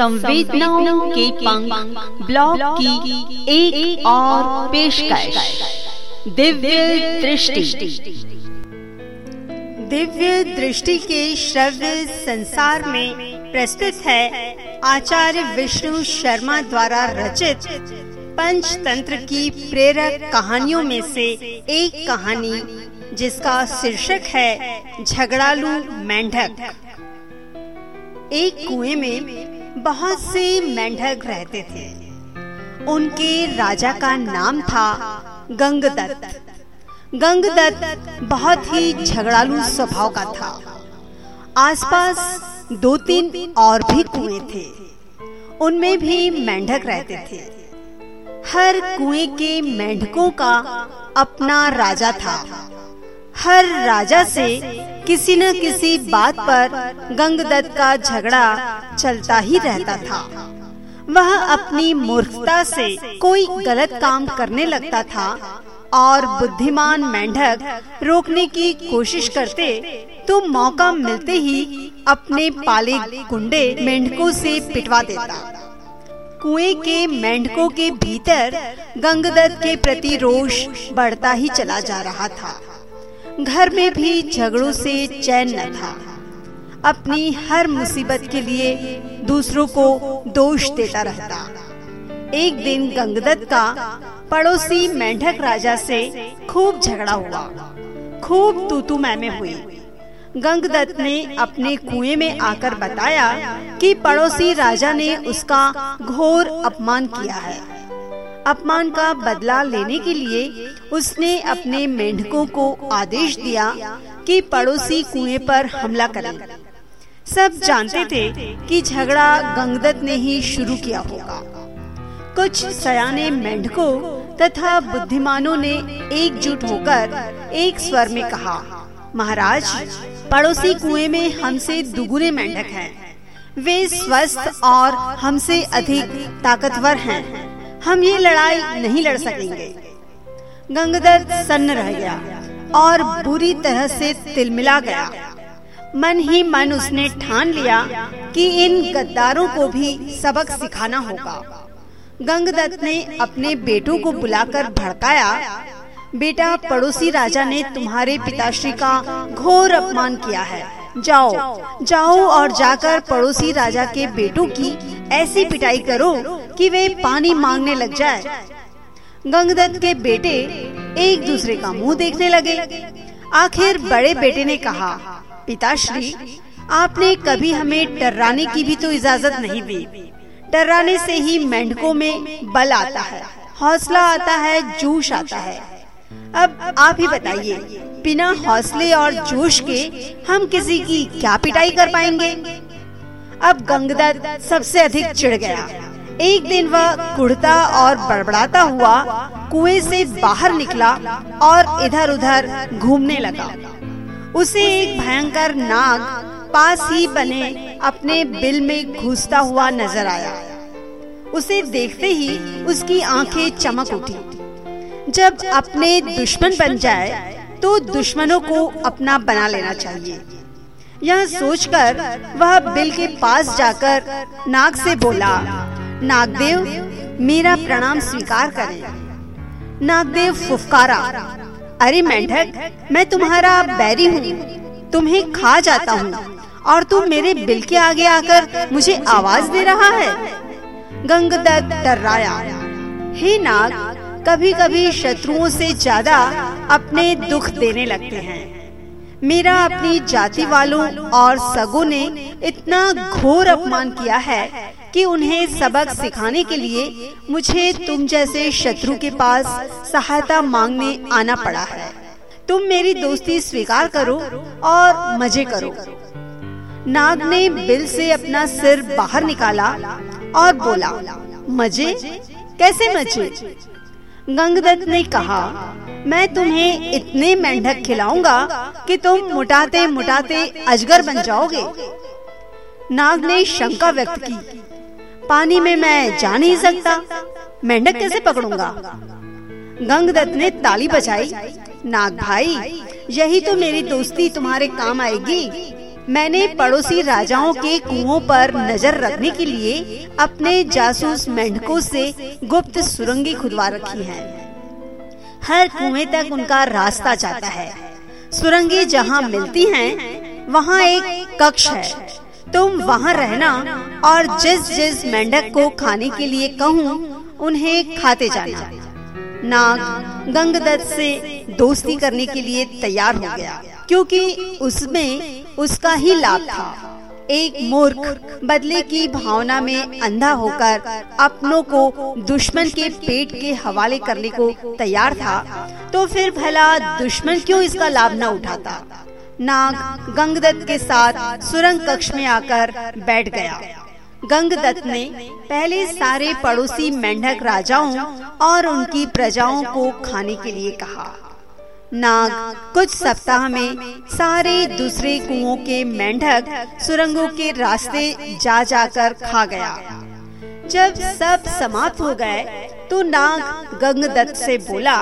संवेदनाओं के पंख ब्लॉग की एक, एक और पेशकश। दिव्य दृष्टि। दिव्य दृष्टि के श्रव्य संसार में प्रस्तुत है आचार्य विष्णु शर्मा द्वारा रचित पंचतंत्र की प्रेरक कहानियों में से एक कहानी जिसका शीर्षक है झगड़ालू मेंढक। एक कुएँ में बहुत से मेंढक रहते थे। उनके राजा का नाम था गंगदत्त। गंगदत्त बहुत ही झगड़ालू स्वभाव का था। आसपास दो तीन और भी कुएँ थे। उनमें भी मेंढक रहते थे। हर कुएँ के मेंढकों का अपना राजा था। हर राजा से किसी न किसी बात पर गंगदत्त का झगड़ा चलता ही रहता था। वह अपनी मूर्खता से कोई गलत काम करने लगता था और बुद्धिमान मेंढक रोकने की कोशिश करते तो मौका मिलते ही अपने पाले कुंडे मेंढकों से पिटवा देता। कुएँ के मेंढकों के भीतर गंगदत्त के प्रति रोष बढ़ता ही चला जा रहा था। घर में भी झगड़ों से चैन न था। अपनी हर मुसीबत के लिए दूसरों को दोष देता रहता। एक दिन गंगदत्त का पड़ोसी मेंढक राजा से खूब झगड़ा हुआ। खूब तूतू मैमे हुई। गंगदत्त ने अपने कुएँ में आकर बताया कि पड़ोसी राजा ने उसका घोर अपमान किया है। अपमान का बदला लेने के लिए उसने अपने मेंढकों को आदेश दिया कि पड़ोसी कुएँ पर हमला करें। सब जानते थे कि झगड़ा गंगदत्त ने ही शुरू किया होगा कुछ सयाने मेंढकों तथा बुद्धिमानों ने एकजुट होकर एक स्वर में कहा, महाराज, पड़ोसी कुएँ में हमसे दुगुने मेंढक हैं। वे स्वस्थ और हमसे अधिक ताकतवर हैं। हम ये लड़ाई नहीं लड़ सकेंगे। गंगदत्त सन्न रह गया और बुरी तरह से तिलमिला गया। मन ही मन उसने ठान लिया कि इन गद्दारों को भी सबक सिखाना होगा। गंगदत्त ने अपने बेटों को बुलाकर भड़काया। बेटा पड़ोसी राजा ने तुम्हारे पिताश्री का घोर अपमान किया है। जाओ जाओ और जाकर पड़ोसी राजा के बेटों की ऐसी पिटाई करो। कि वे पानी मांगने लग जाए। गंगदत्त के बेटे एक दूसरे का मुँह देखने लगे। आखिर बड़े बेटे ने कहा, पिताश्री, आपने कभी हमें टर्राने की भी तो इजाज़त नहीं दी। टर्राने से ही मेंढकों में बल आता है, हौसला आता है, जोश आता है। अब आप ही बताइए, बिना हौसले और जोश के हम किसी की क्या पिटाई कर पाएँगे? अब गंगदत्त सबसे अधिक चिढ़ गया। एक दिन वह कुड़ता और बड़बड़ाता हुआ कुएँ से बाहर निकला और इधर उधर घूमने लगा। उसे एक भयंकर नाग पास ही बने अपने बिल में घुसता हुआ नज़र आया। उसे देखते ही उसकी आँखें चमक उठी। जब अपने दुश्मन बन जाए तो दुश्मनों को अपना बना लेना चाहिए। यह सोचकर वह बिल के पास जाकर नाग से बोला नागदेव, मेरा प्रणाम स्वीकार करें। नागदेव फुफकारा, अरे मेंढक, मैं तुम्हारा बैरी हूँ, तुम्हें खा जाता हूँ, और तुम मेरे बिल के आगे आकर मुझे आवाज़ दे रहा है। गंगदत्त डर्राया, हे नाग कभी कभी शत्रुओं से ज़्यादा अपने दुख देने लगते हैं। मेरा अपनी जाति वालों और सगों ने इतना घोर अपमान किया है कि उन्हें सबक सिखाने के लिए मुझे तुम जैसे शत्रु के पास सहायता मांगने आना पड़ा है। तुम मेरी दोस्ती स्वीकार करो और मज़े करो। नाग ने बिल से अपना सिर बाहर निकाला और बोला, मज़े? कैसे मज़े? गंगदत्त ने कहा, मैं तुम्हें इतने मेंढक खिलाऊँगा कि तुम मुटाते मुटाते अजगर बन जाओगे। नाग ने शंका व्यक्त की पानी में मैं जा नहीं सकता। मेंढक कैसे पकड़ूँगा। गंगदत्त ने ताली बजाई नाग भाई यही तो मेरी दोस्ती तुम्हारे काम आएगी। मैंने पड़ोसी राजाओं के कुओं पर नज़र रखने के लिए अपने जासूस मेंढकों से गुप्त सुरंगी खुदवा रखी हैं। हर कुएँ तक उनका रास्ता जाता है। सुरंगी जहाँ मिलती हैं, वहाँ एक कक्ष है। तुम वहाँ रहना और जिस जिस मेंढक को खाने के लिए कहूँ उन्हें खाते जाना। नाग गंगदत्त से दोस्ती करने के लिए तैयार हो गया क्योंकि उसमें उसका ही लाभ था। एक मूर्ख बदले की भावना में अंधा होकर अपनों को दुश्मन के पेट के हवाले करने को तैयार था तो फिर भला दुश्मन क्यों इसका लाभ न उठाता? नाग गंगदत्त के साथ सुरंग कक्ष में आकर बैठ गया। गंगदत्त ने पहले सारे पड़ोसी मेंढक राजाओं और उनकी प्रजाओं को खाने के लिए कहा। नाग कुछ सप्ताह में सारे दूसरे कुओं के मेंढक सुरंगों के रास्ते जा जाकर खा गया। जब सब समाप्त हो गए तो नाग गंगदत्त से बोला,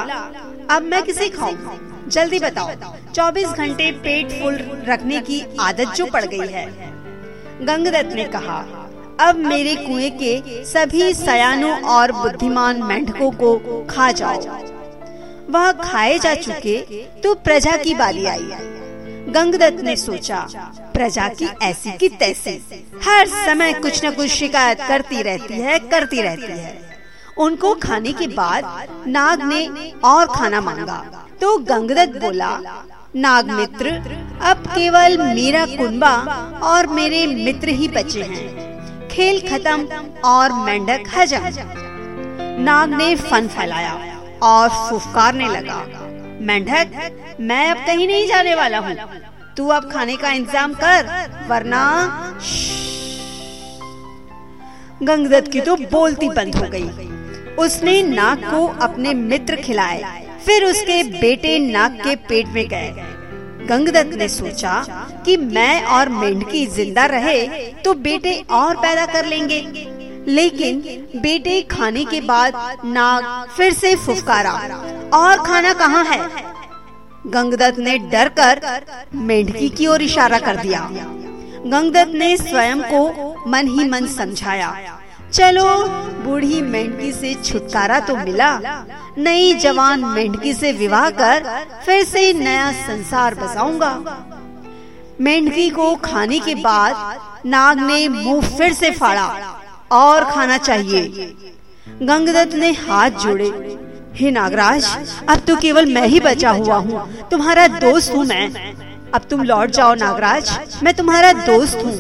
अब मैं किसे खाऊं? जल्दी बताओ 24 घंटे पेट फुल रखने की आदत जो पड़ गई है। गंगदत्त ने कहा, अब मेरे कुएँ के सभी सयानों और बुद्धिमान मेंढकों को खा जाओ। वह खाए जा चुके तो प्रजा की बारी आई। गंगदत्त ने सोचा, प्रजा की ऐसी की तैसी। हर समय कुछ न कुछ शिकायत करती रहती है, करती रहती है। उनको खाने के बाद नाग ने और खाना मांगा। तो गंगदत्त बोला नाग मित्र अब केवल मेरा कुंबा और मेरे मित्र ही बचे हैं। खेल खत्म और मेंढक हजम। नाग ने फन फैलाया और फुफकारने लगा, मेंढक, मैं अब कहीं नहीं जाने वाला हूँ। तू अब खाने का इंतज़ाम कर, वरना गंगदत्त की तो बोलती बंद हो गई। उसने नाग को अपने मित्र खिलाए फिर उसके बेटे नाग के पेट में गए। गंगदत्त ने सोचा कि मैं और मेंढकी ज़िंदा रहे तो बेटे और पैदा कर लेंगे। लेकिन बेटे खाने के बाद नाग फिर से फुफकारा, और खाना कहाँ है? गंगदत्त ने डर कर मेंढकी की ओर इशारा कर दिया। गंगदत्त ने स्वयं को मन ही मन समझाया। चलो, बूढ़ी मेंढकी से छुटकारा तो मिला। नई जवान मेंढकी से विवाह कर फिर से नया संसार बसाऊँगा। मेंढकी को खाने के बाद नाग ने मुँह फिर से फाड़ा और खाना चाहिए। गंगदत्त ने हाथ जोड़े। हे नागराज, अब तो केवल मैं ही बचा हुआ हूँ। तुम्हारा दोस्त हूँ मैं। अब तुम लौट जाओ नागराज, मैं तुम्हारा दोस्त हूँ।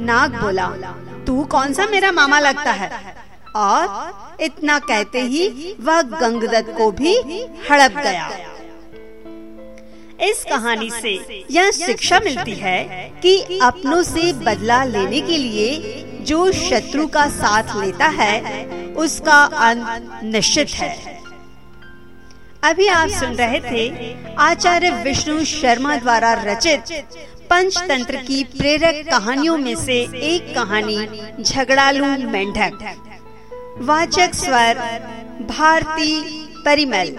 नाग बोला तू कौन सा मेरा मामा लगता है? और इतना कहते ही वह गंगदत्त को भी हड़प गया। इस कहानी से यह शिक्षा मिलती है कि अपनों से बदला लेने के लिए जो शत्रु का साथ लेता है, उसका अंत निश्चित है। अभी आप सुन रहे थे आचार्य विष्णु शर्मा द्वारा रचित पंचतंत्र की प्रेरक कहानियों में से एक कहानी झगड़ालू मेंढक। वाचक स्वर भारती परिमल।